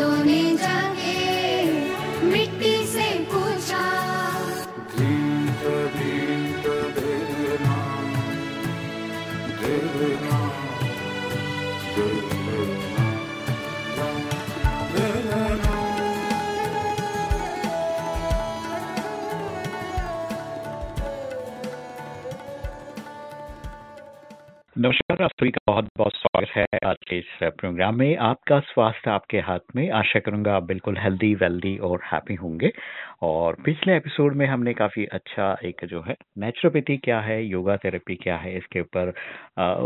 बूंदों प्रोग्राम में आपका स्वास्थ्य आपके हाथ में। आशा करूँगा आप बिल्कुल हेल्दी वेल्दी और हैप्पी होंगे। और पिछले एपिसोड में हमने काफ़ी अच्छा एक जो है नेचुरोपैथी क्या है योगा थेरेपी क्या है इसके ऊपर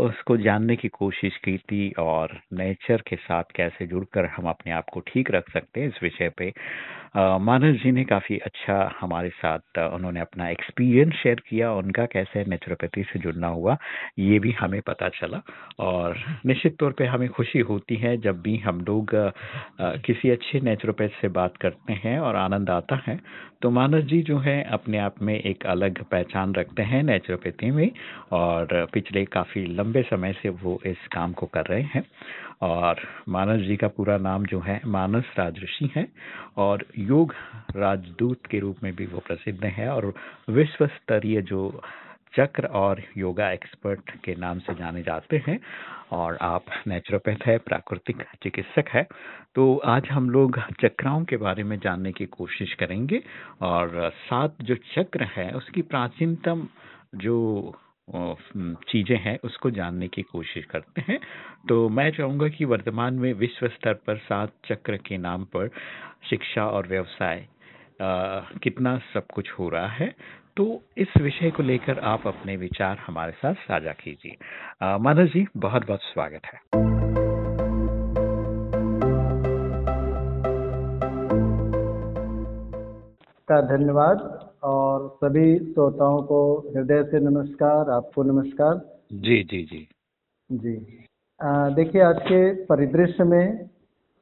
उसको जानने की कोशिश की थी और नेचर के साथ कैसे जुड़कर हम अपने आप को ठीक रख सकते हैं इस विषय पे। अ, मानस जी ने काफ़ी अच्छा हमारे साथ उन्होंने अपना एक्सपीरियंस शेयर किया, उनका कैसे नेचुरोपैथी से जुड़ना हुआ, ये भी हमें पता चला और निश्चित तौर पे हमें खुशी होती है जब भी हम लोग किसी अच्छे नेचुरोपैथ से बात करते हैं और आनंद आता है। तो मानस जी जो है, अपने आप में एक अलग पहचान रखते हैं नेचुरोपैथी में और पिछले काफ़ी लंबे समय से वो इस काम को कर रहे हैं। और मानस जी का पूरा नाम जो है मानस राजऋषि है और योग राजदूत के रूप में भी वो प्रसिद्ध हैं और विश्व स्तरीय जो चक्र और योगा एक्सपर्ट के नाम से जाने जाते हैं और आप नेचुरोपैथ है, प्राकृतिक चिकित्सक है तो आज हम लोग चक्राओं के बारे में जानने की कोशिश करेंगे और सात जो चक्र है, उसकी प्राचीनतम जो चीज़ें हैं, उसको जानने की कोशिश करते हैं। तो मैं चाहूँगा कि वर्तमान में विश्व स्तर पर सात चक्र के नाम पर शिक्षा और व्यवसाय कितना सब कुछ हो रहा है। तो इस विषय को लेकर आप अपने विचार हमारे साथ साझा कीजिए। मानस जी बहुत बहुत स्वागत है। धन्यवाद। और सभी श्रोताओं को हृदय से नमस्कार आपको नमस्कार। जी जी जी। जी। देखिए आज के परिदृश्य में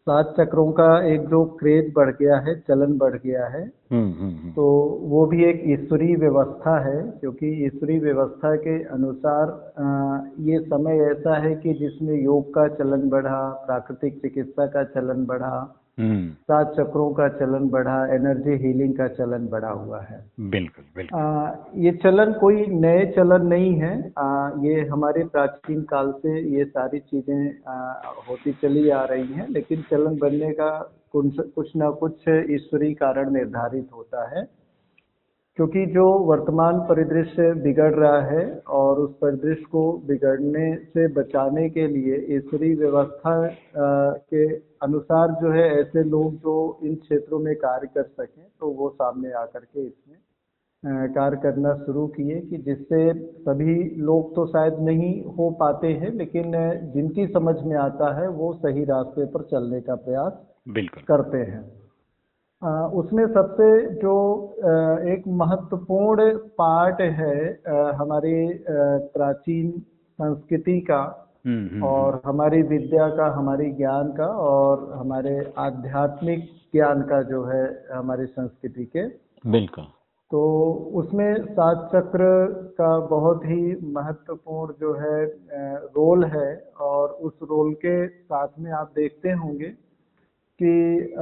सात चक्रों का एक जो क्रेज बढ़ गया है चलन बढ़ गया है हम्म हम्म हम्म, तो वो भी एक ईश्वरीय व्यवस्था है क्योंकि ईश्वरीय व्यवस्था के अनुसार आ, ये समय ऐसा है कि जिसमें योग का चलन बढ़ा प्राकृतिक चिकित्सा का चलन बढ़ा सात चक्रों का चलन बढ़ा एनर्जी हीलिंग का चलन बढ़ा हुआ है। बिल्कुल बिल्कुल। आ, ये चलन कोई नए चलन नहीं है। आ, ये हमारे प्राचीन काल से ये सारी चीज़ें होती चली आ रही हैं लेकिन चलन बनने का कुछ कुछ ना कुछ ईश्वरीय कारण निर्धारित होता है। क्योंकि जो वर्तमान परिदृश्य बिगड़ रहा है और उस परिदृश्य को बिगड़ने से बचाने के लिए ईश्वरीय व्यवस्था के अनुसार जो है ऐसे लोग जो इन क्षेत्रों में कार्य कर सकें तो वो सामने आकर के इसमें कार्य करना शुरू किए कि जिससे सभी लोग तो शायद नहीं हो पाते हैं लेकिन जिनकी समझ में आता है वो सही रास्ते पर चलने का प्रयास बिल्कुल। करते हैं। उसमें सबसे जो एक महत्वपूर्ण पार्ट है हमारी प्राचीन संस्कृति का और हमारी विद्या का हमारी ज्ञान का और हमारे आध्यात्मिक ज्ञान का जो है हमारी संस्कृति के। बिल्कुल। तो उसमें सात चक्र का बहुत ही महत्वपूर्ण जो है रोल है और उस रोल के साथ में आप देखते होंगे कि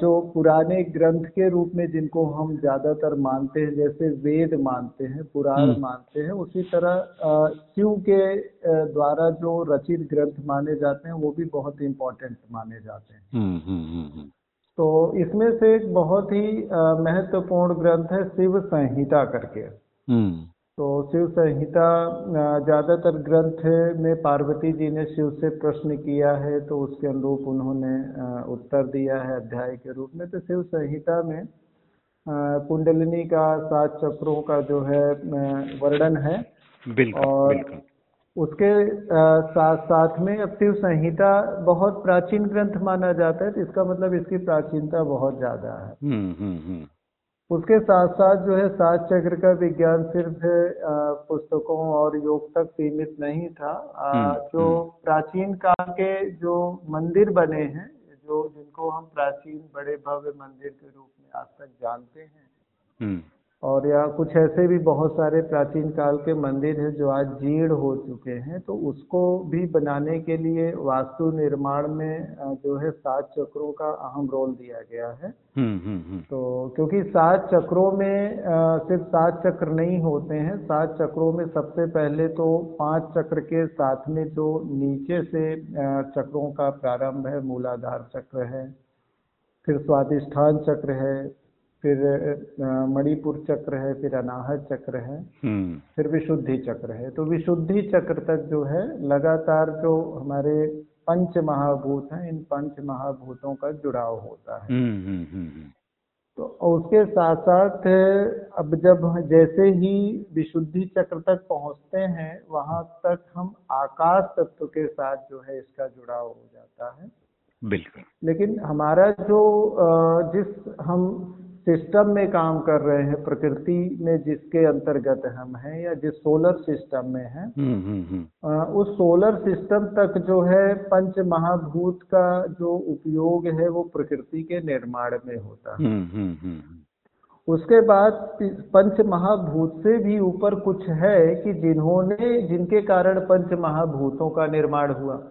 जो पुराने ग्रंथ के रूप में जिनको हम ज़्यादातर मानते हैं जैसे वेद मानते हैं पुराण हम्म। मानते हैं उसी तरह शिव के द्वारा जो रचित ग्रंथ माने जाते हैं वो भी बहुत इम्पोर्टेंट माने जाते हैं। हम्म हम्म हम्म हम्म, तो इसमें से एक बहुत ही महत्वपूर्ण ग्रंथ है शिव संहिता करके। हम्म। तो शिव संहिता ज़्यादातर ग्रंथ में पार्वती जी ने शिव से प्रश्न किया है तो उसके अनुरूप उन्होंने उत्तर दिया है अध्याय के रूप में। तो शिव संहिता में कुंडलिनी का सात चक्रों का जो है वर्णन है। बिल्कुल और बिल्कुल। उसके साथ साथ में अब शिव संहिता बहुत प्राचीन ग्रंथ माना जाता है तो इसका मतलब इसकी प्राचीनता बहुत ज़्यादा है। हम्म हम्म हम्म। उसके साथ साथ जो है सात चक्र का विज्ञान सिर्फ़ पुस्तकों और योग तक सीमित नहीं था अ, हम्म, जो हम्म। प्राचीन काल के जो मंदिर बने हैं जो जिनको हम प्राचीन बड़े भव्य मंदिर के रूप में आज तक जानते हैं हम्म और यहाँ कुछ ऐसे भी बहुत सारे प्राचीन काल के मंदिर हैं जो आज जीर्ण हो चुके हैं तो उसको भी बनाने के लिए वास्तु निर्माण में जो है सात चक्रों का अहम रोल दिया गया है। हम्म हम्म हम्म। तो क्योंकि सात चक्रों में सिर्फ़ सात चक्र नहीं होते हैं सात चक्रों में सबसे पहले तो पाँच चक्र के साथ में जो नीचे से चक्रों का प्रारंभ है मूलाधार चक्र है फिर स्वादिष्ठान चक्र है फिर मणिपुर चक्र है फिर अनाहत चक्र है हम्म। फिर विशुद्धि चक्र है। तो विशुद्धि चक्र तक जो है लगातार जो हमारे पंच महाभूत हैं इन पंच महाभूतों का जुड़ाव होता है। हम्म हम्म तो उसके साथ साथ अब जब जैसे ही विशुद्धि चक्र तक पहुँचते हैं वहाँ तक हम आकाश तत्व के साथ जो है इसका जुड़ाव हो जाता है। बिल्कुल। लेकिन हमारा जो जिस हम सिस्टम में काम कर रहे हैं प्रकृति में जिसके अंतर्गत हम हैं या जिस सोलर सिस्टम में हैं हम्म हम्म हम्म। उस सोलर सिस्टम तक जो है पंच महाभूत का जो उपयोग है वो प्रकृति के निर्माण में होता है। उसके बाद पंच महाभूत से भी ऊपर कुछ है कि जिन्होंने जिनके कारण पंच महाभूतों का निर्माण हुआ।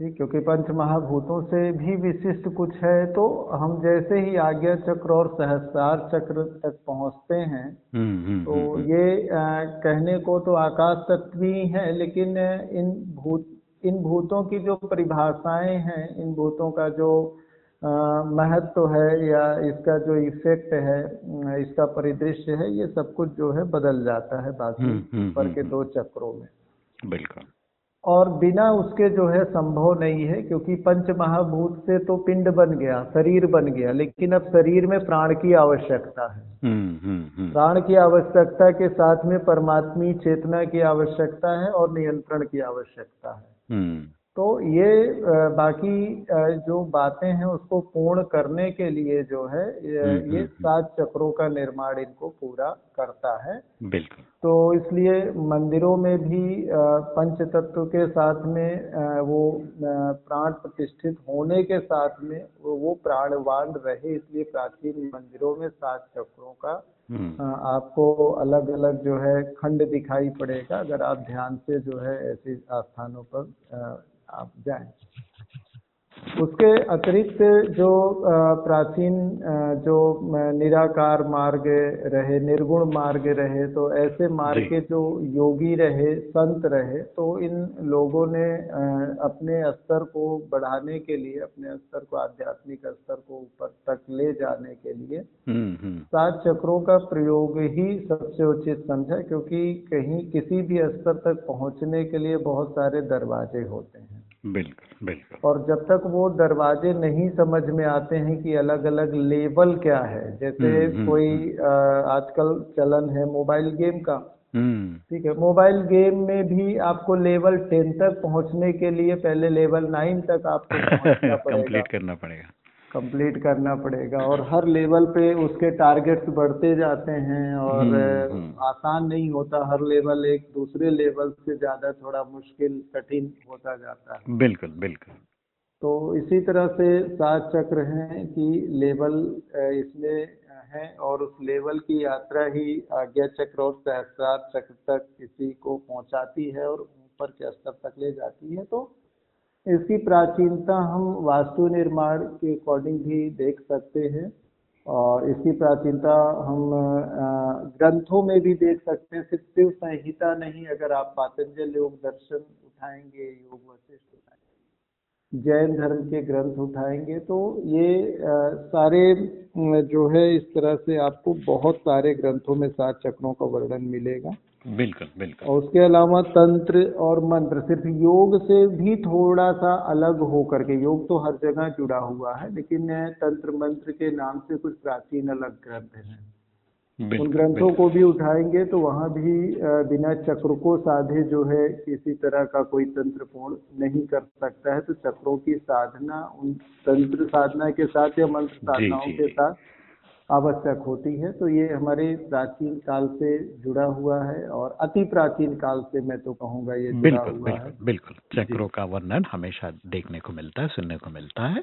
ठीक क्योंकि पंच महाभूतों से भी विशिष्ट कुछ है तो हम जैसे ही आज्ञा चक्र और सहस्रार चक्र तक पहुँचते हैं हम्म हम्म तो हम्म ये अ, कहने को तो आकाश तत्व ही है लेकिन इन भूत इन भूतों की जो परिभाषाएँ हैं इन भूतों का जो महत्व है या इसका जो इफ़ेक्ट है इसका परिदृश्य है ये सब कुछ जो है बदल जाता है बाकी ऊपर के दो चक्रों में। बिल्कुल। और बिना उसके जो है संभव नहीं है क्योंकि पंच महाभूत से तो पिंड बन गया शरीर बन गया लेकिन अब शरीर में प्राण की आवश्यकता है। हम्म हम्म हम्म। प्राण की आवश्यकता के साथ में परमात्मी चेतना की आवश्यकता है और नियंत्रण की आवश्यकता है। तो ये बाकी जो बातें हैं उसको पूर्ण करने के लिए जो है ये, हम्म, ये हम्म, सात चक्रों का निर्माण इनको पूरा करता है। बिल्कुल। तो इसलिए मंदिरों में भी पंच तत्व के साथ में वो प्राण प्रतिष्ठित होने के साथ में वो प्राणवान रहे इसलिए प्राचीन मंदिरों में सात चक्रों का हम्म आपको अलग अलग जो है खंड दिखाई पड़ेगा, अगर आप ध्यान से जो है ऐसे स्थानों पर आप जाएँ। उसके अतिरिक्त जो प्राचीन जो निराकार मार्ग रहे निर्गुण मार्ग रहे तो ऐसे मार्ग के जो योगी रहे संत रहे तो इन लोगों ने अपने स्तर को बढ़ाने के लिए अपने स्तर को आध्यात्मिक स्तर को ऊपर तक ले जाने के लिए हम्म हम्म। सात चक्रों का प्रयोग ही सबसे उचित समझा क्योंकि कहीं किसी भी स्तर तक पहुँचने के लिए बहुत सारे दरवाजे होते हैं। बिल्कुल बिल्कुल। और जब तक वो दरवाजे नहीं समझ में आते हैं कि अलग अलग लेवल क्या है जैसे हम्म, हम्म, कोई आजकल चलन है मोबाइल गेम का। हम्म। ठीक है मोबाइल गेम में भी आपको लेवल टेन तक पहुँचने के लिए पहले लेवल नाइन तक आपको कंप्लीट करना पड़ेगा। कंप्लीट करना पड़ेगा और हर लेवल पे उसके टारगेट्स बढ़ते जाते हैं और हम्म, हम्म। आसान नहीं होता हर लेवल एक दूसरे लेवल से ज़्यादा थोड़ा मुश्किल कठिन होता जाता है। बिल्कुल बिल्कुल। तो इसी तरह से सात चक्र हैं कि लेवल इसमें है और उस लेवल की यात्रा ही आज्ञा चक्र और सहस्रार चक्र तक किसी को पहुंचाती है और ऊपर के स्तर तक ले जाती है। तो इसकी प्राचीनता हम वास्तु निर्माण के अकॉर्डिंग भी देख सकते हैं और इसकी प्राचीनता हम ग्रंथों में भी देख सकते हैं। सिर्फ़ शिव संहिता नहीं, अगर आप पातंजल योग दर्शन उठाएँगे, योग वशिष्ठ उठाएँगे, जैन धर्म के ग्रंथ उठाएँगे तो ये सारे जो है, इस तरह से आपको बहुत सारे ग्रंथों में सात चक्रों का वर्णन मिलेगा। बिल्कुल बिल्कुल। और उसके अलावा तंत्र और मंत्र सिर्फ़ योग से भी थोड़ा सा अलग हो करके योग तो हर जगह जुड़ा हुआ है लेकिन तंत्र मंत्र के नाम से कुछ प्राचीन अलग ग्रंथ हैं। उन ग्रंथों को भी उठाएँगे तो वहाँ भी बिना चक्र को साधे जो है किसी तरह का कोई तंत्र पूर्ण नहीं कर सकता है तो चक्रों की साधना उन तंत्र साधना के साथ या मंत्र साधनाओं के साथ आवश्यक होती है। तो ये हमारे प्राचीन काल से जुड़ा हुआ है और अति प्राचीन काल से मैं तो कहूँगा ये जुड़ा बिल्कुल हुआ बिल्कुल, है। बिल्कुल। चक्रों का वर्णन हमेशा देखने को मिलता है सुनने को मिलता है।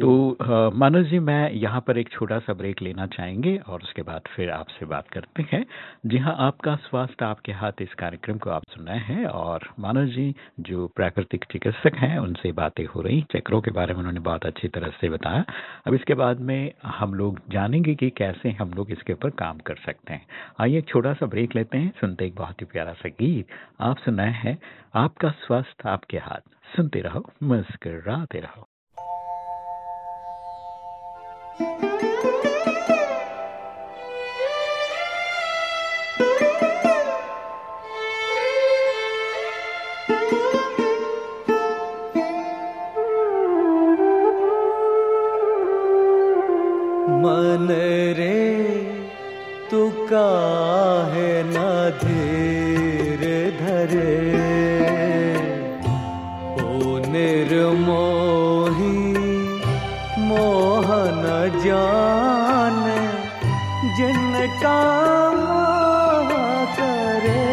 तो मानस जी मैं यहाँ पर एक छोटा सा ब्रेक लेना चाहेंगे और उसके बाद फिर आपसे बात करते हैं। जी हाँ आपका स्वास्थ्य आपके हाथ इस कार्यक्रम को आप सुन रहे हैं और मानस जी जो प्राकृतिक चिकित्सक हैं उनसे बातें हो रही चक्रों के बारे में उन्होंने बहुत अच्छी तरह से बताया। अब इसके बाद में हम लोग जानेंगे कि कैसे हम लोग इसके ऊपर काम कर सकते हैं। आइए छोटा सा ब्रेक लेते हैं, सुनते एक बहुत ही प्यारा सा गीत। आप सुनाए हैं, आपका स्वास्थ्य आपके हाथ। सुनते रहो, मुस्कराते रहो। तू काहे ना धीर धरे। ओ निर्मोही मोहन जान, जिनका करे।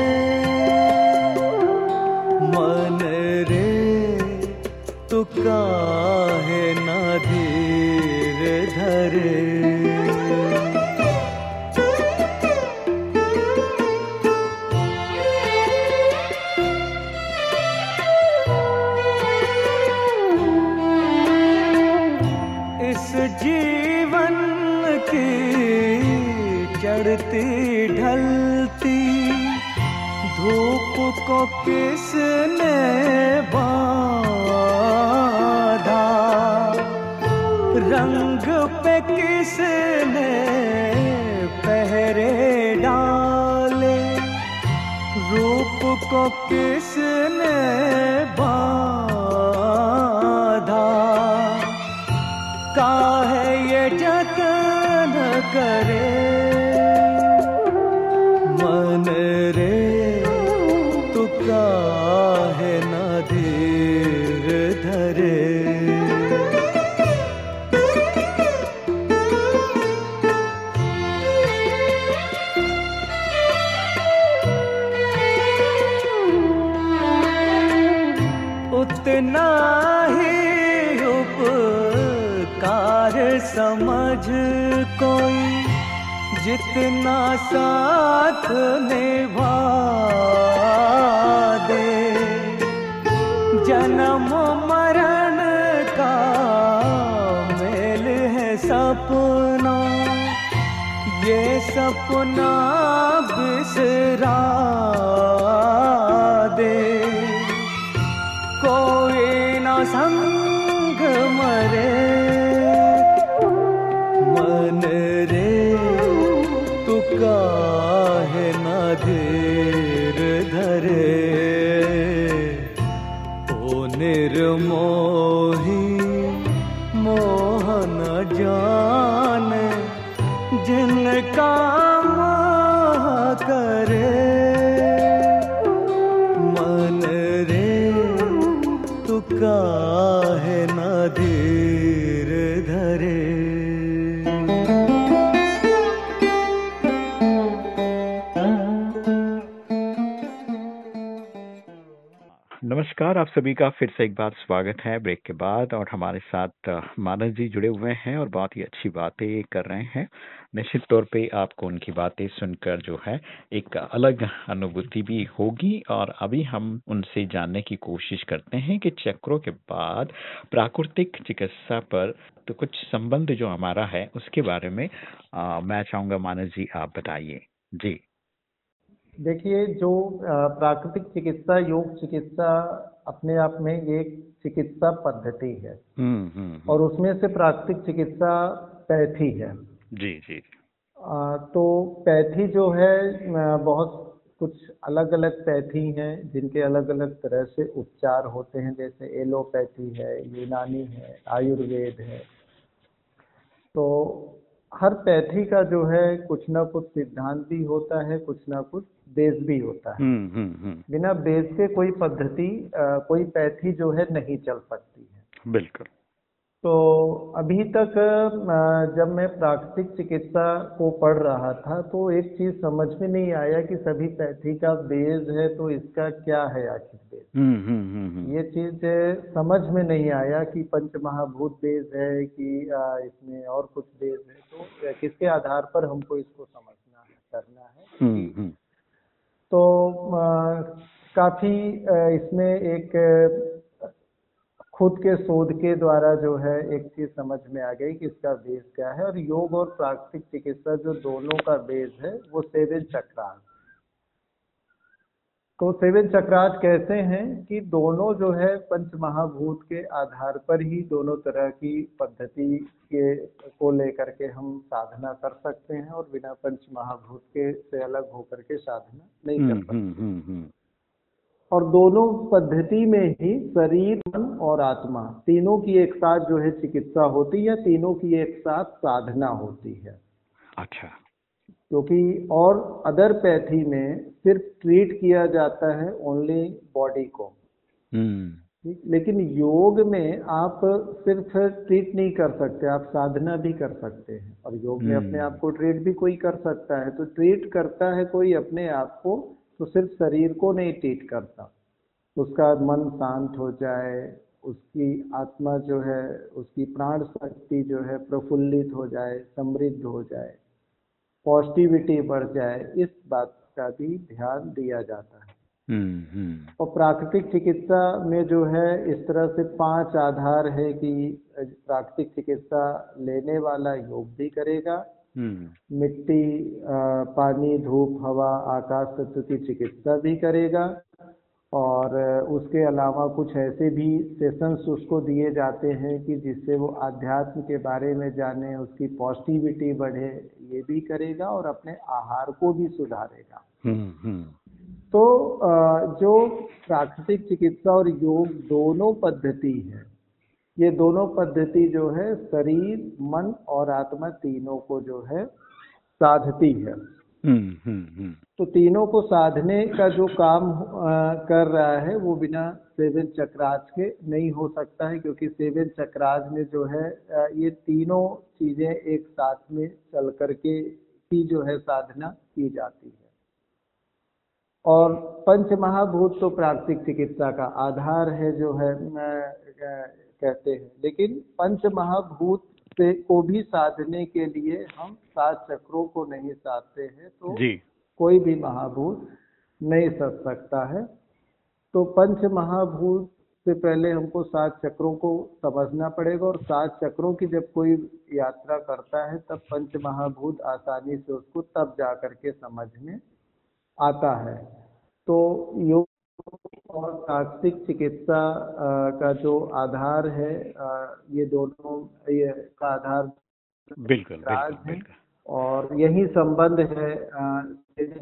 मन रे, तू काहे ना धीर धरे। को किसने बाधा? रंग पे किसने पहरे डाले? रूप को किसने बाधा? काहे ये जतन करे समझ कोई जितना साथ निभा दे जन्म मरण का मेल है सपना। ये सपना बिसरा दे कोई न संग मरे नमस्कार आप सभी का फिर से एक बार स्वागत है ब्रेक के बाद और हमारे साथ मानस जी जुड़े हुए हैं और बहुत ही अच्छी बातें कर रहे हैं। निश्चित तौर पे आपको उनकी बातें सुनकर जो है एक अलग अनुभूति भी होगी और अभी हम उनसे जानने की कोशिश करते हैं कि चक्रों के बाद प्राकृतिक चिकित्सा पर तो कुछ संबंध जो हमारा है उसके बारे में अ, मैं चाहूँगा मानस जी आप बताइए। जी। देखिए जो प्राकृतिक चिकित्सा योग चिकित्सा अपने आप में एक चिकित्सा पद्धति है। हम्म हम्म हम्म, और उसमें से प्राकृतिक चिकित्सा पैथी है। जी जी। आ, तो पैथी जो है बहुत कुछ अलग अलग पैथी हैं जिनके अलग अलग तरह से उपचार होते हैं। जैसे एलोपैथी है यूनानी है आयुर्वेद है। तो हर पैथी का जो है कुछ ना कुछ सिद्धांत भी होता है कुछ ना कुछ बेस भी होता है। हम्म हम्म हम्म। बिना बेस के कोई पद्धति कोई पैथी जो है नहीं चल सकती है। बिल्कुल। तो अभी तक जब मैं प्राकृतिक चिकित्सा को पढ़ रहा था तो एक चीज़ समझ में नहीं आया कि सभी पैथी का बेस है तो इसका क्या है आखिर बेस? ये चीज़ समझ में नहीं आया कि पंच महाभूत बेस है कि इसमें और कुछ बेस है तो किसके आधार पर हमको इसको समझना है करना है? हम्म हम्म। तो काफ़ी इसमें एक, खुद के शोध के द्वारा जो है एक चीज़ समझ में आ गई कि इसका बेस क्या है और योग और प्राकृतिक चिकित्सा जो दोनों का बेस है, वो सेवन चक्रास तो सेवन चक्रास कैसे हैं कि दोनों जो है पंच महाभूत के आधार पर ही दोनों तरह की पद्धति के को लेकर के हम साधना कर सकते हैं और बिना पंच महाभूत के से अलग होकर के साधना नहीं कर हम्म सकते। हम्म हम्म, और दोनों पद्धति में ही शरीर मन और आत्मा तीनों की एक साथ जो है चिकित्सा होती है तीनों की एक साथ साधना होती है। अच्छा। क्योंकि और अदर पैथी में सिर्फ़ ट्रीट किया जाता है ओनली बॉडी को। हम्म। लेकिन योग में आप सिर्फ़ ट्रीट नहीं कर सकते आप साधना भी कर सकते हैं। और योग में अपने आप को ट्रीट भी कोई कर सकता है तो ट्रीट करता है कोई अपने आप को तो सिर्फ़ शरीर को नहीं ट्रीट करता। उसका मन शांत हो जाए उसकी आत्मा जो है उसकी प्राण शक्ति जो है प्रफुल्लित हो जाए समृद्ध हो जाए। पॉजिटिविटी बढ़ जाए इस बात का भी ध्यान दिया जाता है। हम्म हम्म। और प्राकृतिक चिकित्सा में जो है इस तरह से पाँच आधार है कि प्राकृतिक चिकित्सा लेने वाला योग भी करेगा। हम्म। मिट्टी पानी धूप हवा आकाश तत्व की चिकित्सा भी करेगा। और उसके अलावा कुछ ऐसे भी सेशंस उसको दिए जाते हैं कि जिससे वो आध्यात्म के बारे में जाने उसकी पॉजिटिविटी बढ़े ये भी करेगा और अपने आहार को भी सुधारेगा। हम्म हम्म। तो जो प्राकृतिक चिकित्सा और योग दोनों पद्धति है ये दोनों पद्धति जो है शरीर मन और आत्मा तीनों को जो है साधती है। तो तीनों को साधने का जो काम कर रहा है, वो बिना सेवन चक्राज के नहीं हो सकता है, क्योंकि सेवन चक्राज में जो है ये तीनों चीज़ें एक साथ में चल करके ही जो है साधना की जाती है। और पंच महाभूत तो प्राकृतिक चिकित्सा का आधार है जो है कहते हैं। लेकिन पंच महाभूत से को भी साधने के लिए हम सात चक्रों को नहीं साधते हैं तो जी। कोई भी महाभूत नहीं सच सकता है। तो पंच महाभूत से पहले हमको सात चक्रों को समझना पड़ेगा और सात चक्रों की जब कोई यात्रा करता है तब पंच महाभूत आसानी से उसको तब जा करके समझ में आता है। तो योग और शास्त्रिक चिकित्सा का जो आधार है ये दोनों ये का आधार बिल्कुल राज बिल्कुल बिल्कुल। और यही संबंध है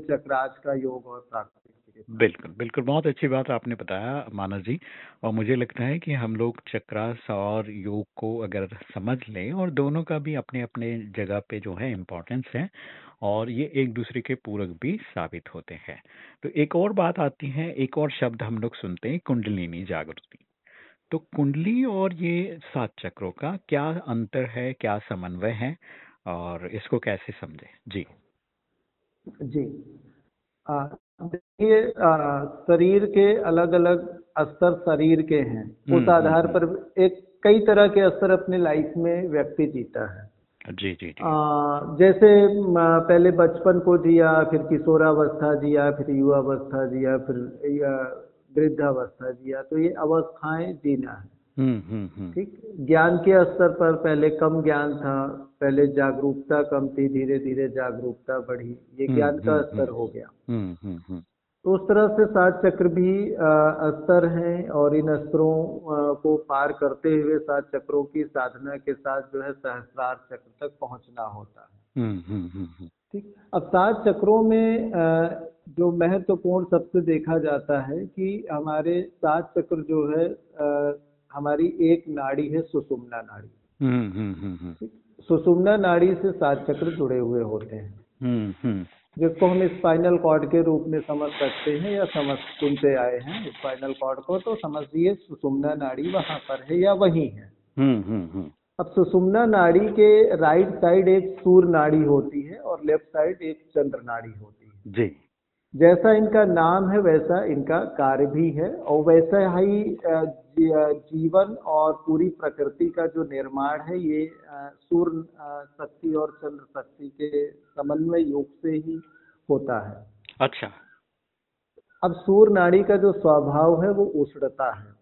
चक्राज का योग और प्राकृतिक। चिकित्सा बिल्कुल बिल्कुल। बहुत अच्छी बात आपने बताया, मानस जी। और मुझे लगता है कि हम लोग चक्रास और योग को अगर समझ लें और दोनों का भी अपने अपने जगह पे जो है इम्पोर्टेंस है और ये एक दूसरे के पूरक भी साबित होते हैं। तो एक और बात आती है, एक और शब्द हम लोग सुनते हैं, कुंडलिनी जागृति। तो कुंडली और ये सात चक्रों का क्या अंतर है, क्या समन्वय है? और इसको कैसे समझे? जी। जी। देखिए शरीर के अलग अलग स्तर शरीर के हैं। हम्म, उस आधार पर एक कई तरह के स्तर अपने लाइफ में व्यक्ति जीता है। जी जी जी। आ, जैसे पहले बचपन को जिया फिर किशोरावस्था जिया फिर युवावस्था जिया फिर या वृद्धावस्था जिया तो ये अवस्थाएँ जीना है। हम्म हम्म हम्म। ठीक? ज्ञान के स्तर पर पहले कम ज्ञान था पहले जागरूकता कम थी धीरे धीरे जागरूकता बढ़ी। ये हम्म, ज्ञान का हम्म, स्तर हम्म। हो गया। तो उस तरह से सात चक्र भी स्तर हैं और इन स्तरों को पार करते हुए सात चक्रों की साधना के साथ जो है सहस्रार चक्र तक पहुँचना होता है। ठीक? अब सात चक्रों में जो महत्वपूर्ण सबसे देखा जाता है कि हमारे सात चक्र जो है हमारी एक नाड़ी है सुषुम्ना नाड़ी। हम्म हम्म हम्म हम्म। ठीक? सुषुम्ना नाड़ी से सात चक्र जुड़े हुए होते हैं। हम्म हम्म। जिसको हम स्पाइनल कॉर्ड के रूप में समझ सकते हैं या समझ सुनते आए हैं। स्पाइनल कॉर्ड को तो समझिए सुषुम्ना नाड़ी वहाँ पर है या वहीं है। हम्म अब सुषुम्ना नाड़ी के राइट साइड एक सूर नाड़ी होती है और लेफ़्ट साइड एक चंद्र नाड़ी होती है। जी। जैसा इनका नाम है वैसा इनका कार्य भी है और वैसा ही जीवन और पूरी प्रकृति का जो निर्माण है ये सूर्य शक्ति और चंद्र शक्ति के समन्वय योग से ही होता है। अच्छा। अब सूर्य नाड़ी का जो स्वभाव है वो उष्णता है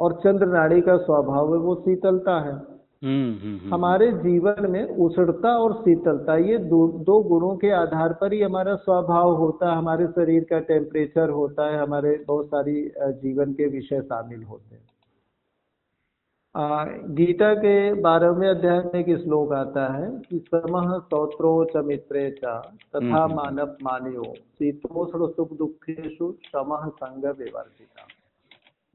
और चंद्र नाड़ी का स्वभाव है वो शीतलता है। हमारे जीवन में उष्णता और शीतलता ये दो, दो गुणों के आधार पर ही हमारा स्वभाव होता है हमारे शरीर का टेम्परेचर होता है हमारे बहुत सारी जीवन के विषय शामिल होते हैं। आ, गीता के बारहवें अध्याय में एक श्लोक आता है कि समह सौत्रो च मित्रे च तथा हम्म। मानव मान्यो शीतोष्ण सुख दुखेशु समः संग विवर्जिता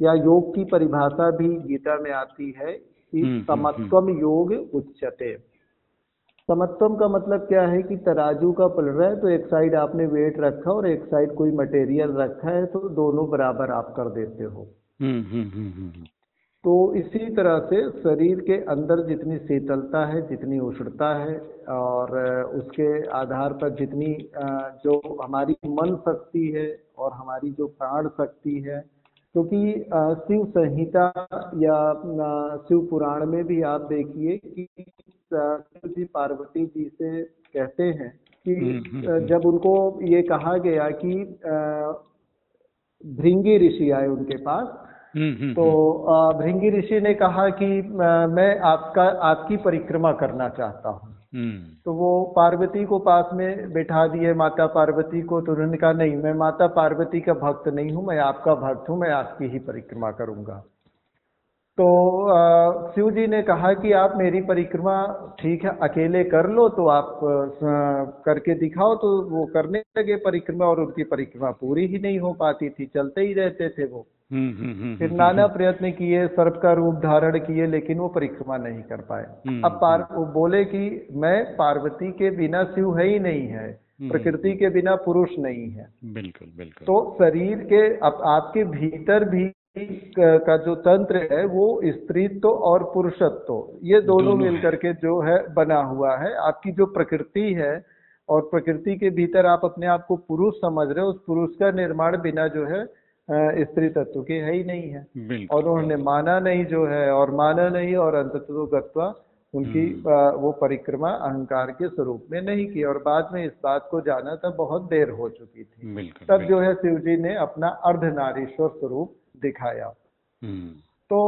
या योग की परिभाषा भी गीता में आती है हम्म, हम्म, समत्वम योग उच्चते समत्वम का मतलब क्या है कि तराजू का पल रहा है तो एक साइड आपने वेट रखा और एक साइड कोई मटेरियल रखा है तो दोनों बराबर आप कर देते हो। हम्म हम्म हम्म हम्म तो इसी तरह से शरीर के अंदर जितनी शीतलता है जितनी उष्णता है और उसके आधार पर जितनी जो हमारी मन शक्ति है और हमारी जो प्राण शक्ति है क्योंकि शिव संहिता या शिव पुराण में भी आप देखिए कि शिव जी पार्वती जी से कहते हैं कि हम्म, हम्म, अ, जब उनको ये कहा गया कि भृंगी ऋषि आए उनके पास हम्म हम्म तो भृंगी ऋषि ने कहा कि मैं आपका आपकी परिक्रमा करना चाहता हूँ। हम्म तो वो पार्वती को पास में बैठा दिए, माता पार्वती को तो उन्होंने कहा, नहीं, मैं माता पार्वती का भक्त नहीं हूँ, मैं आपका भक्त हूँ, मैं आपकी ही परिक्रमा करूँगा। तो शिव जी ने कहा कि आप मेरी परिक्रमा ठीक है, अकेले कर लो तो आप करके दिखाओ तो वो करने लगे परिक्रमा और उनकी परिक्रमा पूरी ही नहीं हो पाती थी, चलते ही रहते थे वो। हम्म हम्म हम्म फिर नाना प्रयत्न किए सर्प का रूप धारण किए लेकिन वो परिक्रमा नहीं कर पाए। हम्म, अब पार वो बोले कि मैं पार्वती के बिना शिव है ही नहीं है हम्म। प्रकृति के बिना पुरुष नहीं है। बिल्कुल बिल्कुल। तो शरीर के अब आपके भीतर भी का जो तंत्र है वो स्त्रीत्व और पुरुषत्व ये दोनों दोनों मिल है। जो है बना हुआ है। आपकी जो प्रकृति है और प्रकृति के भीतर आप अपने आप को पुरुष समझ रहे हो उस पुरुष का निर्माण बिना जो है स्त्री तत्व के है ही नहीं है। और उन्होंने माना नहीं जो है और माना नहीं और अंततो गत्वा उनकी हम्म। वो परिक्रमा अहंकार के स्वरूप में नहीं की। और बाद में इस बात को जाना तब बहुत देर हो चुकी थी। तब जो है शिव जी ने अपना अर्धनारीश्वर स्वरूप दिखाया। हम्म। तो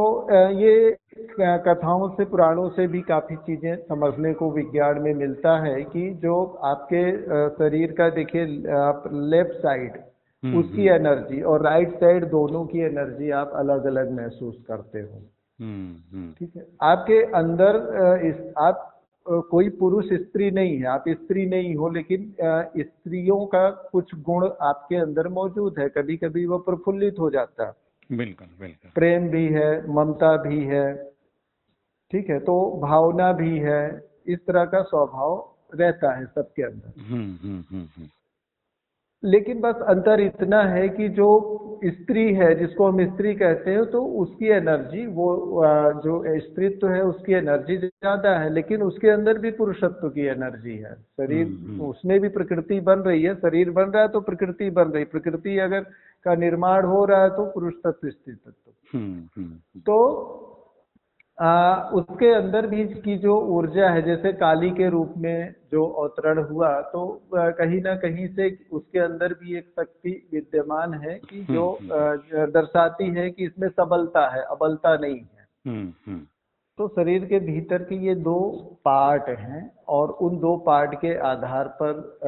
ये कथाओं से पुराणों से भी काफ़ी चीज़ें समझने को विज्ञान में मिलता है कि जो आपके शरीर का देखिए आप लेफ़्ट साइड उसकी एनर्जी और राइट साइड दोनों की एनर्जी आप अलग अलग महसूस करते हो। हम्म हम्म। ठीक है? आपके अंदर इस आप कोई पुरुष स्त्री नहीं है आप स्त्री नहीं हो लेकिन स्त्रियों का कुछ गुण आपके अंदर मौजूद है कभी कभी वो प्रफुल्लित हो जाता है। बिल्कुल बिल्कुल। प्रेम भी है ममता भी है ठीक है? तो भावना भी है इस तरह का स्वभाव रहता है सबके अंदर। लेकिन बस अंतर इतना है कि जो स्त्री है जिसको हम स्त्री कहते हैं तो उसकी एनर्जी वो जो स्त्रीत्व है उसकी एनर्जी ज़्यादा है लेकिन उसके अंदर भी पुरुषत्व की एनर्जी है। हम्म, शरीर हम्म। उसमें भी प्रकृति बन रही है शरीर बन रहा है तो प्रकृति बन रही प्रकृति अगर का निर्माण हो रहा है तो पुरुष तत्व स्त्री तत्व हम्म हम्म। तो आ, उसके अंदर भी की जो ऊर्जा है जैसे काली के रूप में जो अवतरण हुआ तो कहीं ना कहीं से उसके अंदर भी एक शक्ति विद्यमान है कि जो दर्शाती है कि इसमें सबलता है अबलता नहीं है। हम्म हम्म। तो शरीर के भीतर के ये दो पार्ट हैं और उन दो पार्ट के आधार पर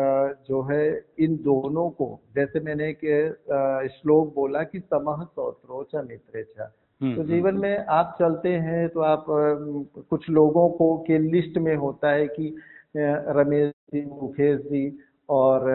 जो है इन दोनों को जैसे मैंने एक श्लोक बोला कि समह सौत्रो च मित्रे च। हम्म, तो हम्म, जीवन में आप चलते हैं तो आप कुछ लोगों को के लिस्ट में होता है कि रमेश जी मुकेश जी और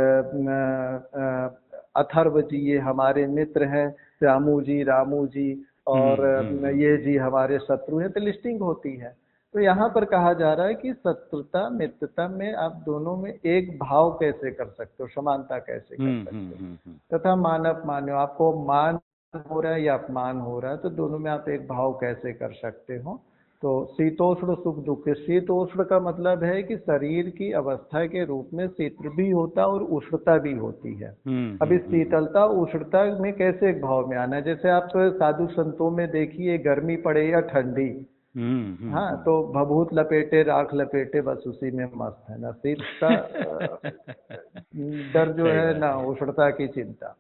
अथर्व जी ये हमारे मित्र हैं रामू जी रामू जी और हम्म, हम्म, ये जी हमारे शत्रु हैं तो लिस्टिंग होती है। तो यहाँ पर कहा जा रहा है कि शत्रुता मित्रता में आप दोनों में एक भाव कैसे कर सकते हो समानता कैसे कर हम्म, सकते हम्म, हो हम्म, हम्म, तथा मानव मान्य आपको मान हो रहा है या अपमान हो रहा है तो दोनों में आप एक भाव कैसे कर सकते हो? तो शीतोष्ण सुख दुख। शीतोष्ण का मतलब है कि शरीर की अवस्था के रूप में शीतल भी होता है और उष्णता भी होती है। हम्म, अब इस हम्म, शीतलता उष्णता में कैसे एक भाव में आना जैसे आप साधु संतों में देखिए गर्मी पड़े या ठंडी। हम्म, हम्म, हाँ तो भभूत लपेटे राख लपेटे बस उसी में मस्त है ना। शीत का डर जो है ना उष्णता की चिंता।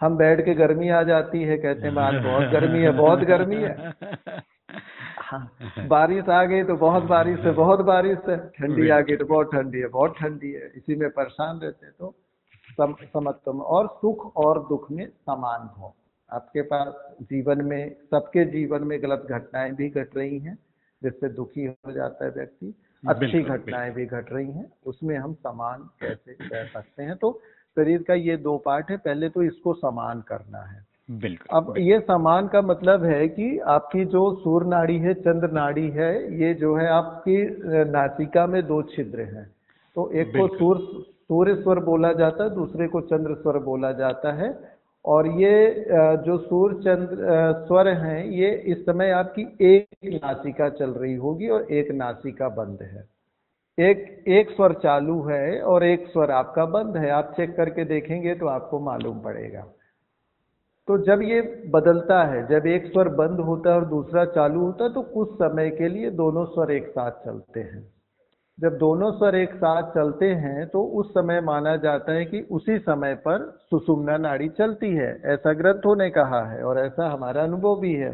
हम बैठ के गर्मी आ जाती है कहते हैं आज बहुत गर्मी है बहुत गर्मी है. हाँ बारिश आ गई तो बहुत बारिश है बहुत बारिश है। ठंडी आ गई तो बहुत ठंडी है बहुत ठंडी है। इसी में परेशान रहते हैं तो सम, समत्तम और सुख और दुख में समान हो। आपके पास जीवन में सबके जीवन में गलत घटनाएँ भी घट रही हैं जिससे दुखी हो जाता है व्यक्ति। अच्छी घटनाएँ भी घट रही हैं उसमें हम समान कैसे कह सकते हैं? तो शरीर का ये दो पार्ट है पहले तो इसको समान करना है। बिल्कुल अब ये समान का मतलब है कि आपकी जो सूर्य नाड़ी है चंद्र नाड़ी है ये जो है आपकी नासिका में दो छिद्र हैं। तो एक को। सूर्य सूर्य स्वर बोला जाता है दूसरे को चंद्र स्वर बोला जाता है। और ये जो सूर्य चंद्र स्वर हैं ये इस समय आपकी एक नासिका चल रही होगी और एक नासिका बंद है। एक एक स्वर चालू है और एक स्वर आपका बंद है। आप चेक करके देखेंगे तो आपको मालूम पड़ेगा। तो जब ये बदलता है, जब एक स्वर बंद होता है और दूसरा चालू होता है तो कुछ समय के लिए दोनों स्वर एक साथ चलते हैं। जब दोनों स्वर एक साथ चलते हैं तो उस समय माना जाता है कि उसी समय पर सुषुम्ना नाड़ी चलती है। ऐसा ग्रंथों ने कहा है और ऐसा हमारा अनुभव भी है।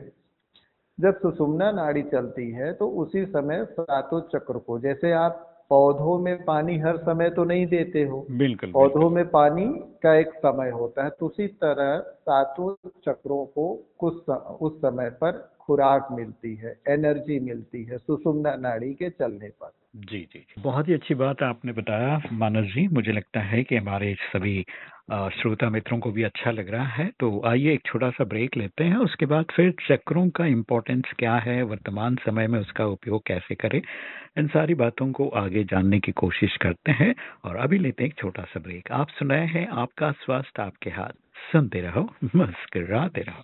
जब सुषुम्ना नाड़ी चलती है तो उसी समय सातों चक्र को जैसे आप पौधों में पानी हर समय तो नहीं देते हो बिल्कुल पौधों में पानी का एक समय होता है तो उसी तरह सातों चक्रों को कुछ सम, उस समय पर खुराक मिलती है एनर्जी मिलती है सुषुम्ना नाड़ी के चलने पर। जी जी बहुत ही अच्छी बात आपने बताया, मानस जी। मुझे लगता है कि हमारे सभी श्रोता मित्रों को भी अच्छा लग रहा है। तो आइए एक छोटा सा ब्रेक लेते हैं, उसके बाद फिर चक्रों का इम्पोर्टेंस क्या है, वर्तमान समय में उसका उपयोग कैसे करें, इन सारी बातों को आगे जानने की कोशिश करते हैं। और अभी लेते हैं एक छोटा सा ब्रेक। आप सुनाए हैं आपका स्वास्थ्य आपके हाथ। सुनते रहो, मुस्कुराते रहो।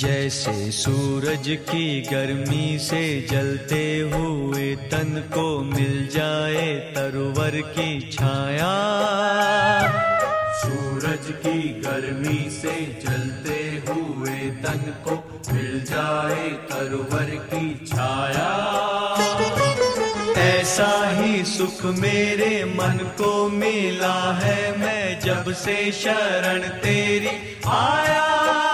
जैसे सूरज की गर्मी से जलते हुए तन को मिल जाए तरवर की छाया। सूरज की गर्मी से जलते हुए तन को मिल जाए तरवर की छाया। ऐसा ही सुख मेरे मन को मिला है मैं जब से शरण तेरी आया।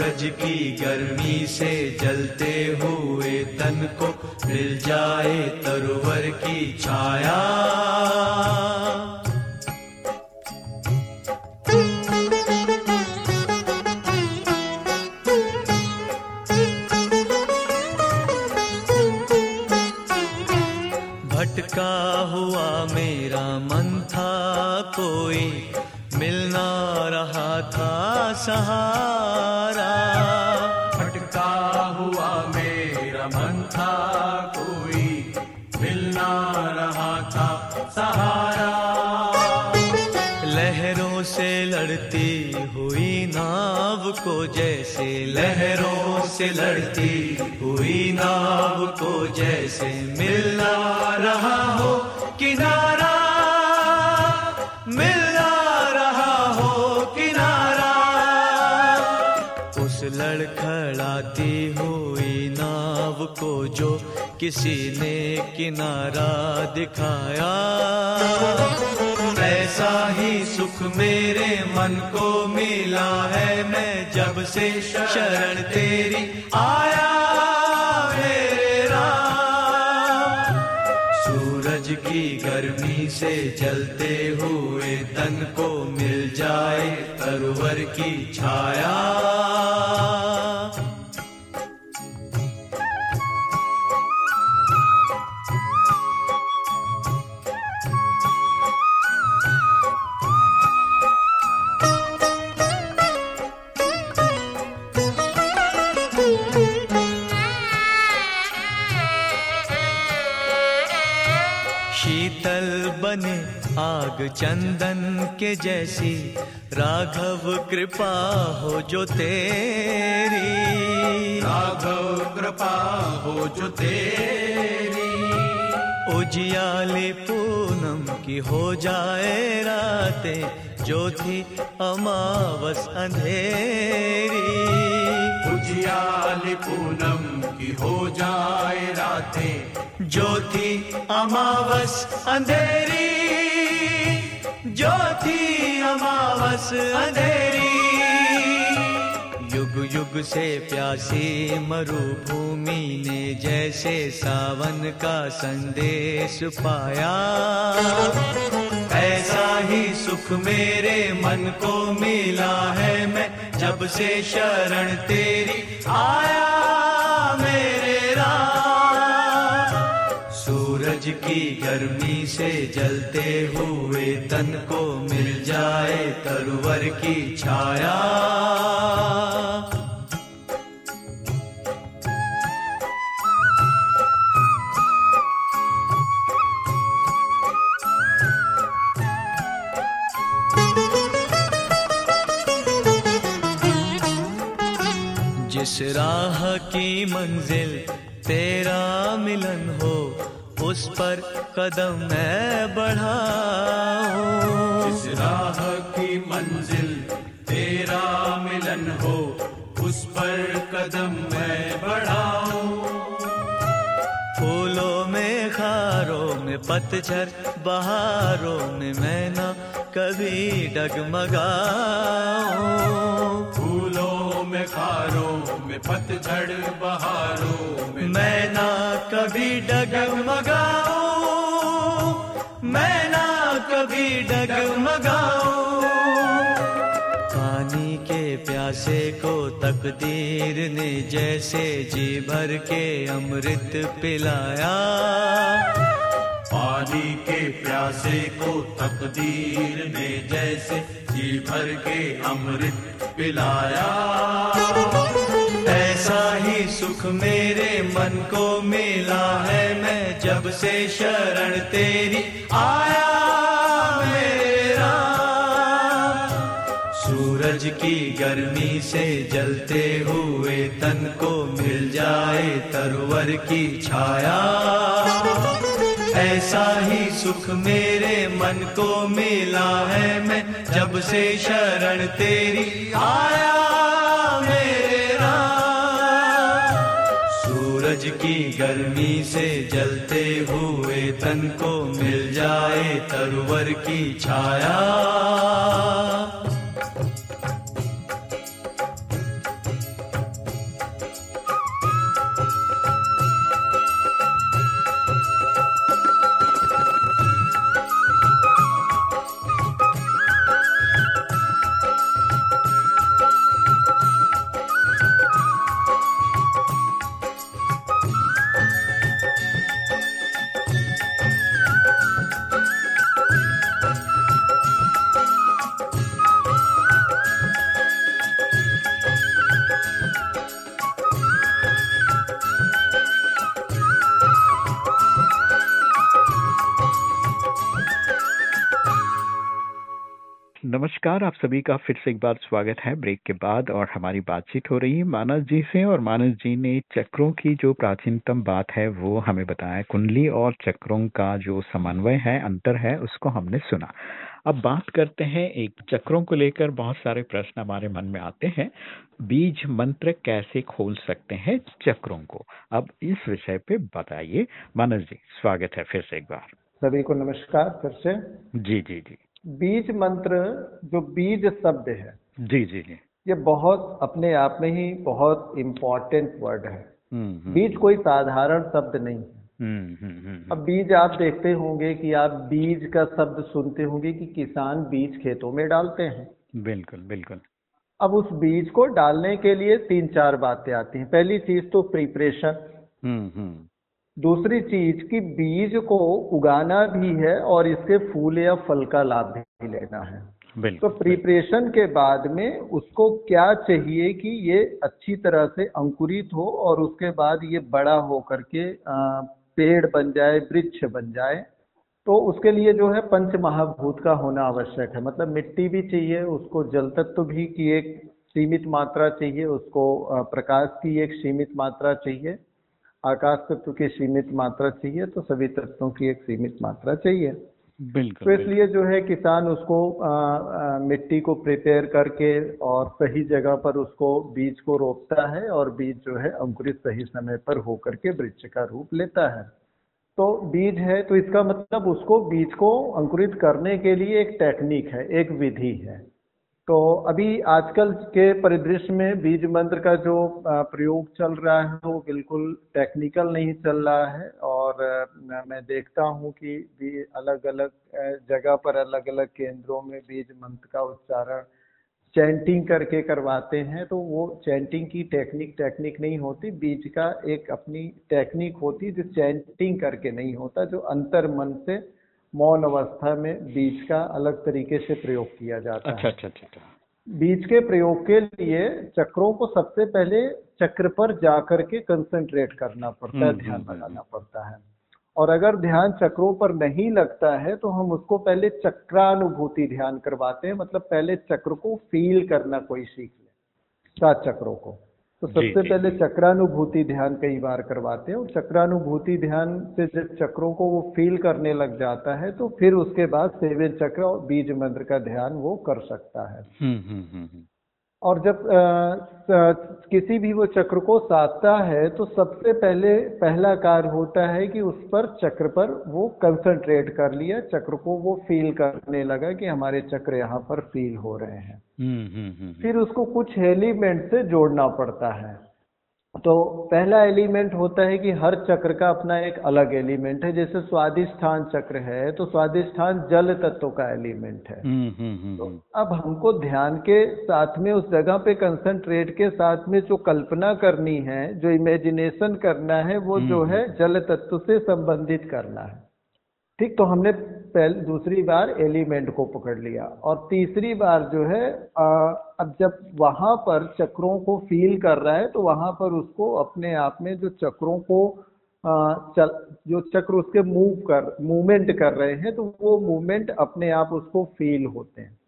सूरज की गर्मी से जलते हुए तन को मिल जाए तरवर की छाया। भटका हुआ मेरा मन था, कोई मिलना रहा था सहारा था, कोई मिलना रहा था सहारा। लहरों से लड़ती हुई नाव को जैसे, लहरों से लड़ती हुई नाव को जैसे मिलना रहा हो किनारा। किसी ने किनारा दिखाया। ऐसा ही सुख मेरे मन को मिला है, मैं जब से शरण तेरी आया मेरे राम। सूरज की गर्मी से जलते हुए तन को मिल जाए तरवर की छाया। आग चंदन के जैसी राघव कृपा हो जो तेरी। राघव कृपा हो जो तेरी। उजियाली पूनम की हो जाए रातें जो थी अमावस अंधेरी। उजियाली पूनम की हो जाए रातें ज्योति अमावस अंधेरी। ज्योति अमावस अंधेरी। युग युग से प्यासी मरुभूमि ने जैसे सावन का संदेश पाया। ऐसा ही सुख मेरे मन को मिला है मैं, जब से शरण तेरी आया की गर्मी से जलते हुए तन को मिल जाए तरवर की छाया। जिस राह की मंजिल तेरा मिलन हो उस पर कदम मैं बढ़ाऊं। इस राह की मंजिल तेरा मिलन हो उस पर कदम मैं बढ़ाओ फूलों में खारों में पतझर बहारों में मैं ना कभी डगमगाऊं। खारों में पतझड़, बहारों में मैं ना कभी डगमगाऊं, मैं ना कभी डगमगाऊं। पानी के प्यासे को तकदीर ने जैसे जी भर के अमृत पिलाया। पानी के प्यासे को तकदीर ने जैसे जी भर के अमृत पिलाया। ऐसा ही सुख मेरे मन को मिला है मैं जब से शरण तेरी आया मेरा। सूरज की गर्मी से जलते हुए तन को मिल जाए तरवर की छाया। ऐसा ही सुख मेरे मन को मिला है मैं, जब से शरण तेरी आया मेरा सूरज की गर्मी से जलते हुए तन को मिल जाए तरवर की छाया। नमस्कार आप सभी का फिर से एक बार स्वागत है ब्रेक के बाद और हमारी बातचीत हो रही है मानस जी से और मानस जी ने चक्रों की जो प्राचीनतम बात है वो हमें बताया। कुंडली और चक्रों का जो समन्वय है अंतर है उसको हमने सुना। अब बात करते हैं एक चक्रों को लेकर बहुत सारे प्रश्न हमारे मन में आते हैं। बीज मंत्र कैसे खोल सकते हैं चक्रों को? अब इस विषय पे बताइए। मानस जी स्वागत है फिर से एक बार। सभी को नमस्कार फिर से। जी जी जी। बीज मंत्र जो बीज शब्द है जी जी जी। ये बहुत अपने आप में ही बहुत इम्पोर्टेंट वर्ड है। हम्म हम्म। बीज कोई साधारण शब्द नहीं है। हम्म अब बीज आप देखते होंगे कि आप बीज का शब्द सुनते होंगे कि किसान बीज खेतों में डालते हैं। बिल्कुल बिल्कुल। अब उस बीज को डालने के लिए तीन चार बातें आती हैं। पहली चीज़ तो प्रिपरेशन दूसरी चीज़ कि बीज को उगाना भी है और इसके फूल या फल का लाभ भी लेना है। तो प्रिपरेशन के बाद में उसको क्या चाहिए कि ये अच्छी तरह से अंकुरित हो और उसके बाद ये बड़ा हो करके पेड़ बन जाए वृक्ष बन जाए तो उसके लिए जो है पंच महाभूत का होना आवश्यक है। मतलब मिट्टी भी चाहिए उसको जल तत्व भी की एक सीमित मात्रा चाहिए उसको प्रकाश की एक सीमित मात्रा चाहिए आकाश तत्व की सीमित मात्रा चाहिए तो सभी तत्वों की एक सीमित मात्रा चाहिए। बिल्कुल तो इसलिए जो है किसान उसको आ, आ, मिट्टी को प्रिपेयर करके और सही जगह पर उसको बीज को रोपता है और बीज जो है अंकुरित सही समय पर होकर के वृक्ष का रूप लेता है। तो बीज है तो इसका मतलब उसको बीज को अंकुरित करने के लिए एक टेक्निक है एक विधि है। तो अभी आजकल के परिदृश्य में बीज मंत्र का जो प्रयोग चल रहा है, वो बिल्कुल टेक्निकल नहीं चल रहा है और मैं देखता हूँ कि भी अलग अलग जगह पर अलग अलग केंद्रों में बीज मंत्र का उच्चारण चैंटिंग करके करवाते हैं तो वो चैंटिंग की टेक्निक टेक्निक नहीं होती, बीज का एक अपनी टेक्निक होती, जो चैंटिंग करके नहीं होता, जो अंतर मन से मौन अवस्था में बीज का अलग तरीके से प्रयोग किया जाता अच्छा है। अच्छा अच्छा अच्छा बीज के प्रयोग के लिए चक्रों को सबसे पहले चक्र पर जाकर के कंसंट्रेट करना पड़ता है हम्म, ध्यान हम्म, लगाना पड़ता है। और अगर ध्यान चक्रों पर नहीं लगता है तो हम उसको पहले चक्रानुभूति ध्यान करवाते हैं मतलब पहले चक्र को फील करना कोई सीख ले सात चक्रों को। तो सबसे पहले चक्रानुभूति ध्यान कई बार करवाते हैं और चक्रानुभूति ध्यान से जब चक्रों को वो फील करने लग जाता है तो फिर उसके बाद सेवन चक्र और बीज मंत्र का ध्यान वो कर सकता है हम्म हम्म हम्म हम्म। और जब आ, किसी भी वो चक्र को साधता है तो सबसे पहले पहला कार्य होता है कि उस पर चक्र पर वो कंसंट्रेट कर लिया चक्र को वो फील करने लगा कि हमारे चक्र यहाँ पर फील हो रहे हैं। हुँ, हम्म हम्म फिर उसको कुछ एलिमेंट से जोड़ना पड़ता है। तो पहला एलिमेंट होता है कि हर चक्र का अपना एक अलग एलिमेंट है। जैसे स्वादिष्ठान चक्र है तो स्वादिष्ठान जल तत्व का एलिमेंट है। हम्म हम्म हम्म तो। अब हमको ध्यान के साथ में उस जगह पे कंसंट्रेट के साथ में जो कल्पना करनी है जो इमेजिनेशन करना है वो जो है जल तत्व से संबंधित करना है। ठीक तो हमने पहले दूसरी बार एलिमेंट को पकड़ लिया और तीसरी बार जो है आ, अब जब वहाँ पर चक्रों को फील कर रहा है तो वहाँ पर उसको अपने आप में जो चक्रों को आ, चल जो चक्र उसके मूव कर मूवमेंट कर रहे हैं तो वो मूवमेंट अपने आप उसको फील होते हैं।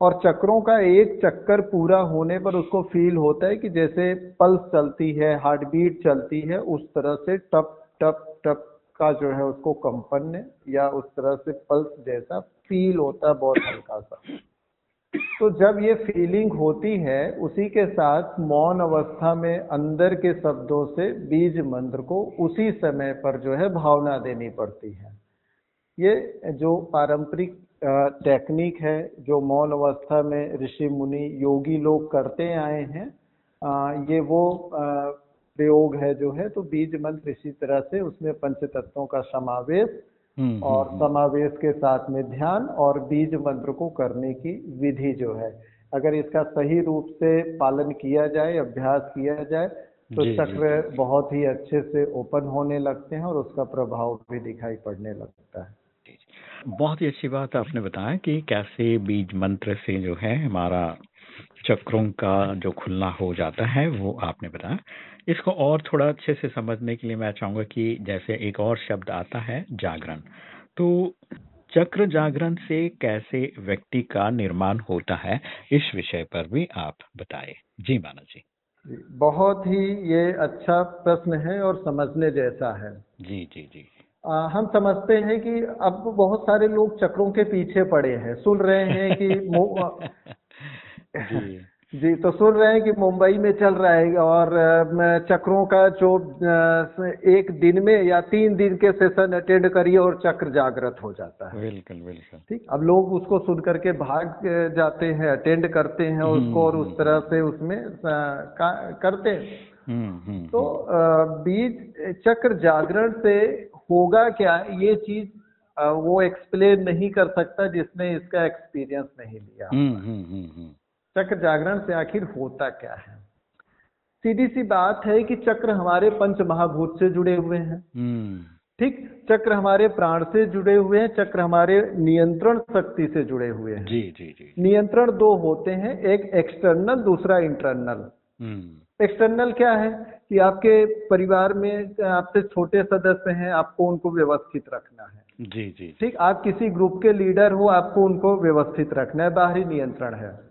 और चक्रों का एक चक्कर पूरा होने पर उसको फील होता है कि जैसे पल्स चलती है हार्ट बीट चलती है उस तरह से टप टप टप का जो है उसको कंपन या उस तरह से पल्स जैसा फील होता है बहुत हल्का सा। तो जब ये फीलिंग होती है, उसी के साथ मौन अवस्था में अंदर के शब्दों से बीज मंत्र को उसी समय पर जो है भावना देनी पड़ती है। ये जो पारंपरिक टेक्निक है, जो मौन अवस्था में ऋषि मुनि योगी लोग करते आए हैं ये वो प्रयोग है जो है तो बीज मंत्र इसी तरह से उसमें पंच तत्वों का समावेश हम्म, और हम्म, समावेश के साथ में ध्यान और बीज मंत्र को करने की विधि जो है। अगर इसका सही रूप से पालन किया जाए अभ्यास किया जाए तो चक्र बहुत ही अच्छे से ओपन होने लगते हैं और उसका प्रभाव भी दिखाई पड़ने लगता है। बहुत ही अच्छी बात आपने बताया कि कैसे बीज मंत्र से जो है हमारा चक्रों का जो खुलना हो जाता है वो आपने बताया। इसको और थोड़ा अच्छे से समझने के लिए मैं चाहूँगा कि जैसे एक और शब्द आता है जागरण। तो चक्र जागरण से कैसे व्यक्ति का निर्माण होता है इस विषय पर भी आप बताएँ। जी माना जी। बहुत ही ये अच्छा प्रश्न है और समझने जैसा है। जी जी जी। आ, हम समझते हैं कि अब बहुत सारे लोग चक्रों के पीछे पड़े हैं सुन रहे हैं कि जी तो सुन रहे हैं कि मुंबई में चल रहा है और चक्रों का जो एक दिन में या तीन दिन के सेशन अटेंड करिए और चक्र जागृत हो जाता है। बिल्कुल बिल्कुल। ठीक? अब लोग उसको सुन करके भाग जाते हैं अटेंड करते हैं उसको और उस तरह से उसमें करते हैं। हम्म हम्म तो बीज चक्र जागरण से होगा क्या? ये चीज़ वो एक्सप्लेन नहीं कर सकता जिसने इसका एक्सपीरियंस नहीं लिया। हम्म हम्म हम्म हम्म चक्र जागरण से आखिर होता क्या है? सीधी सी बात है कि चक्र हमारे पंच महाभूत से जुड़े हुए हैं। हम्म। ठीक? चक्र हमारे प्राण से जुड़े हुए हैं चक्र हमारे नियंत्रण शक्ति से जुड़े हुए हैं। जी जी जी नियंत्रण दो होते हैं एक एक्सटर्नल दूसरा इंटरनल हम्म। एक्सटर्नल क्या है? कि आपके परिवार में आपसे छोटे सदस्य हैं आपको उनको व्यवस्थित रखना है। जी जी ठीक? आप किसी ग्रुप के लीडर हो आपको उनको व्यवस्थित रखना है बाहरी नियंत्रण है। हम्म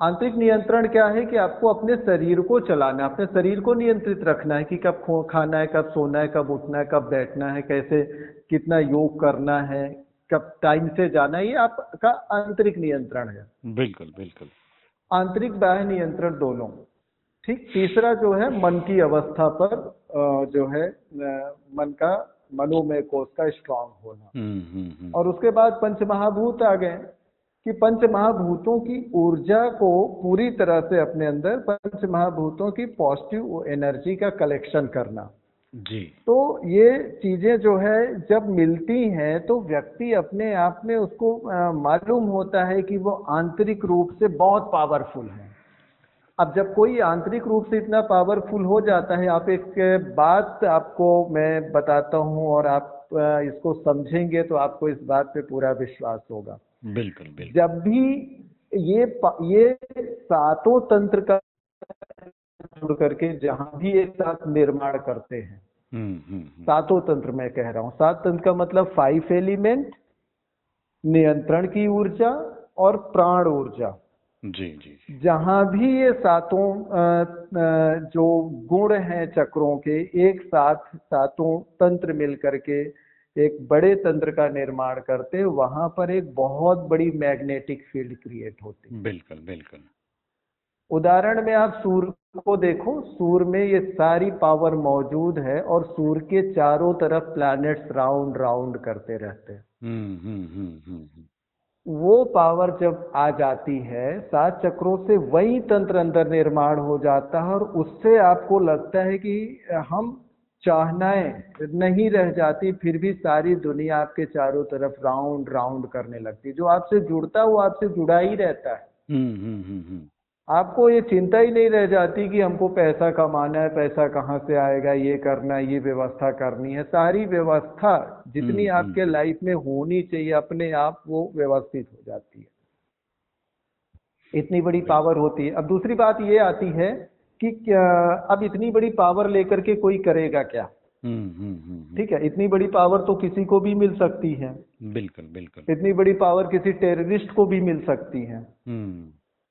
आंतरिक नियंत्रण क्या है कि आपको अपने शरीर को चलाना है अपने शरीर को नियंत्रित रखना है कि कब खाना है कब सोना है कब उठना है कब बैठना है कैसे कितना योग करना है कब टाइम से जाना है ये आपका आंतरिक नियंत्रण है। बिल्कुल बिल्कुल। आंतरिक बाह्य नियंत्रण दोनों। ठीक तीसरा जो है मन की अवस्था पर जो है मन का मनोमय कोष का स्ट्रांग होना। हम्म हम्म हम्म। और उसके बाद पंच महाभूत आ गए। कि पंच महाभूतों की ऊर्जा को पूरी तरह से अपने अंदर पंच महाभूतों की पॉजिटिव एनर्जी का कलेक्शन करना। जी। तो ये चीज़ें जो है जब मिलती हैं तो व्यक्ति अपने आप में उसको मालूम होता है कि वो आंतरिक रूप से बहुत पावरफुल है। अब जब कोई आंतरिक रूप से इतना पावरफुल हो जाता है आप एक बात आपको मैं बताता हूँ और आप इसको समझेंगे तो आपको इस बात पे पूरा विश्वास होगा। बिल्कुल बिल्कुल। जब भी ये ये सातों तंत्र का जुड़ करके जहाँ भी एक साथ निर्माण करते हैं। हम्म हम्म हम्म। सातों तंत्र मैं कह रहा हूँ। सात तंत्र का मतलब फाइव एलिमेंट नियंत्रण की ऊर्जा और प्राण ऊर्जा। जी जी जहाँ भी ये सातों जो गुण हैं चक्रों के एक साथ सातों तंत्र मिल करके एक बड़े तंत्र का निर्माण करते वहाँ पर एक बहुत बड़ी मैग्नेटिक फ़ील्ड क्रिएट होती है। बिल्कुल बिल्कुल। उदाहरण में आप सूर्य को देखो सूर्य में ये सारी पावर मौजूद है और सूर्य के चारों तरफ़ प्लैनेट्स राउंड राउंड करते रहते हैं। हम्म हम्म हम्म वो पावर जब आ जाती है सात चक्रों से वही तंत्र अंदर निर्माण हो जाता है और उससे आपको लगता है कि हम चाहनाएँ नहीं रह जाती फिर भी सारी दुनिया आपके चारों तरफ़ राउंड राउंड करने लगती। जो आपसे जुड़ता है वो आपसे जुड़ा ही रहता है। हम्म हम्म हम्म आपको ये चिंता ही नहीं रह जाती कि हमको पैसा कमाना है पैसा कहाँ से आएगा ये करना है ये व्यवस्था करनी है। सारी व्यवस्था जितनी आपके लाइफ में होनी चाहिए अपने आप वो व्यवस्थित हो जाती है। इतनी बड़ी पावर होती है। अब दूसरी बात ये आती है कि अब इतनी बड़ी पावर लेकर के कोई करेगा क्या? हम्म हम्म हम्म ठीक है इतनी बड़ी पावर तो किसी को भी मिल सकती है। बिल्कुल बिल्कुल। इतनी बड़ी पावर किसी टेररिस्ट को भी मिल सकती है।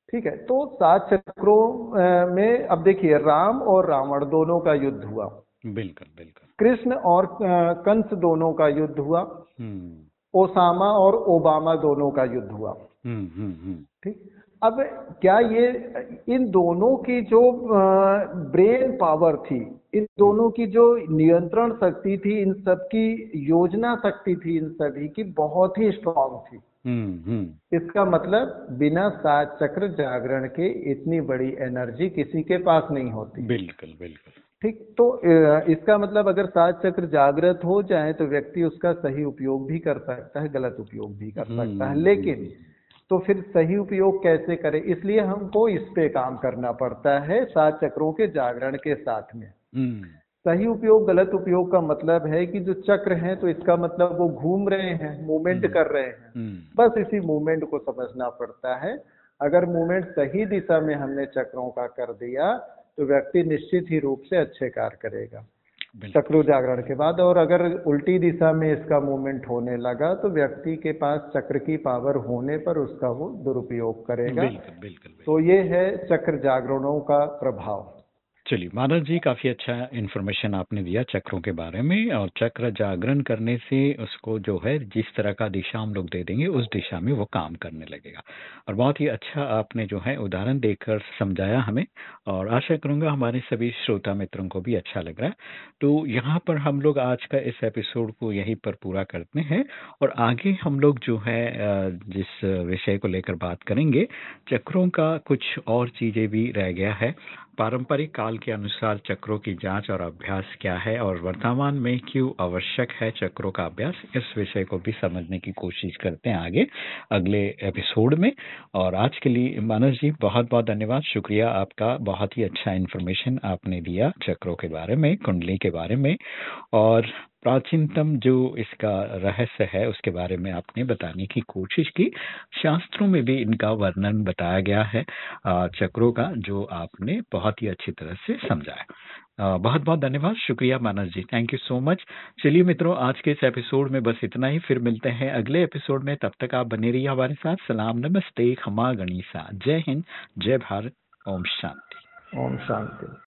ठीक है तो सात चक्रों में अब देखिए राम और रावण दोनों का युद्ध हुआ। बिल्कुल बिल्कुल। कृष्ण और कंस दोनों का युद्ध हुआ। ओसामा और ओबामा दोनों का युद्ध हुआ। ठीक अब क्या ये इन दोनों की जो ब्रेन पावर थी इन दोनों की जो नियंत्रण शक्ति थी इन सबकी योजना शक्ति थी इन सभी की बहुत ही स्ट्रांग थी। हम्म हम्म। इसका मतलब बिना सात चक्र जागरण के इतनी बड़ी एनर्जी किसी के पास नहीं होती। बिल्कुल बिल्कुल। ठीक तो इसका मतलब अगर सात चक्र जागृत हो जाए तो व्यक्ति उसका सही उपयोग भी कर सकता है गलत उपयोग भी कर सकता है। हम्म, लेकिन तो फिर सही उपयोग कैसे करें? इसलिए हमको इस पे काम करना पड़ता है सात चक्रों के जागरण के साथ में। हम्म। सही उपयोग गलत उपयोग का मतलब है कि जो चक्र हैं तो इसका मतलब वो घूम रहे हैं मूवमेंट हम्म। कर रहे हैं। हम्म। बस इसी मूवमेंट को समझना पड़ता है। अगर मूवमेंट सही दिशा में हमने चक्रों का कर दिया तो व्यक्ति निश्चित ही रूप से अच्छे कार्य करेगा। चक्र जागरण के बाद और अगर उल्टी दिशा में इसका मूवमेंट होने लगा तो व्यक्ति के पास चक्र की पावर होने पर उसका वो दुरुपयोग करेगा। बिल्कुल बिल्कुल। तो ये है चक्र जागरणों का प्रभाव। चलिए मानव जी, काफ़ी अच्छा इन्फॉर्मेशन आपने दिया चक्रों के बारे में और चक्र जागरण करने से उसको जो है, जिस तरह का दिशा हम लोग दे देंगे, उस दिशा में वो काम करने लगेगा। और बहुत ही अच्छा आपने जो है, उदाहरण देकर समझाया हमें और आशा करूँगा हमारे सभी श्रोता मित्रों को भी अच्छा लग रहा है। तो यहाँ पर हम लोग आज का इस एपिसोड को यहीं पर पूरा करते हैं और आगे हम लोग जो है जिस विषय को लेकर बात करेंगे, चक्रों का कुछ और चीज़ें भी रह गया है। पारंपरिक काल के अनुसार चक्रों की जाँच और अभ्यास क्या है और वर्तमान में क्यों आवश्यक है चक्रों का अभ्यास, इस विषय को भी समझने की कोशिश करते हैं आगे, अगले एपिसोड में। और आज के लिए मानस जी बहुत बहुत धन्यवाद। शुक्रिया आपका, बहुत ही अच्छा इन्फॉर्मेशन आपने दिया चक्रों के बारे में, कुंडली के बारे में। और प्राचीनतम जो इसका रहस्य है, उसके बारे में आपने बताने की कोशिश की। शास्त्रों में भी इनका वर्णन बताया गया है चक्रों का, जो आपने बहुत ही अच्छी तरह से समझाया। बहुत बहुत धन्यवाद। शुक्रिया Manas ji. Thank you so much चलिए मित्रों, आज के इस एपिसोड में बस इतना ही। फिर मिलते हैं अगले एपिसोड में। तब तक आप बने रहिए हमारे साथ। सलाम, नमस्ते। खमा गणिसा। जय हिंद। जय भारत। ओम शांति। ओम शांति।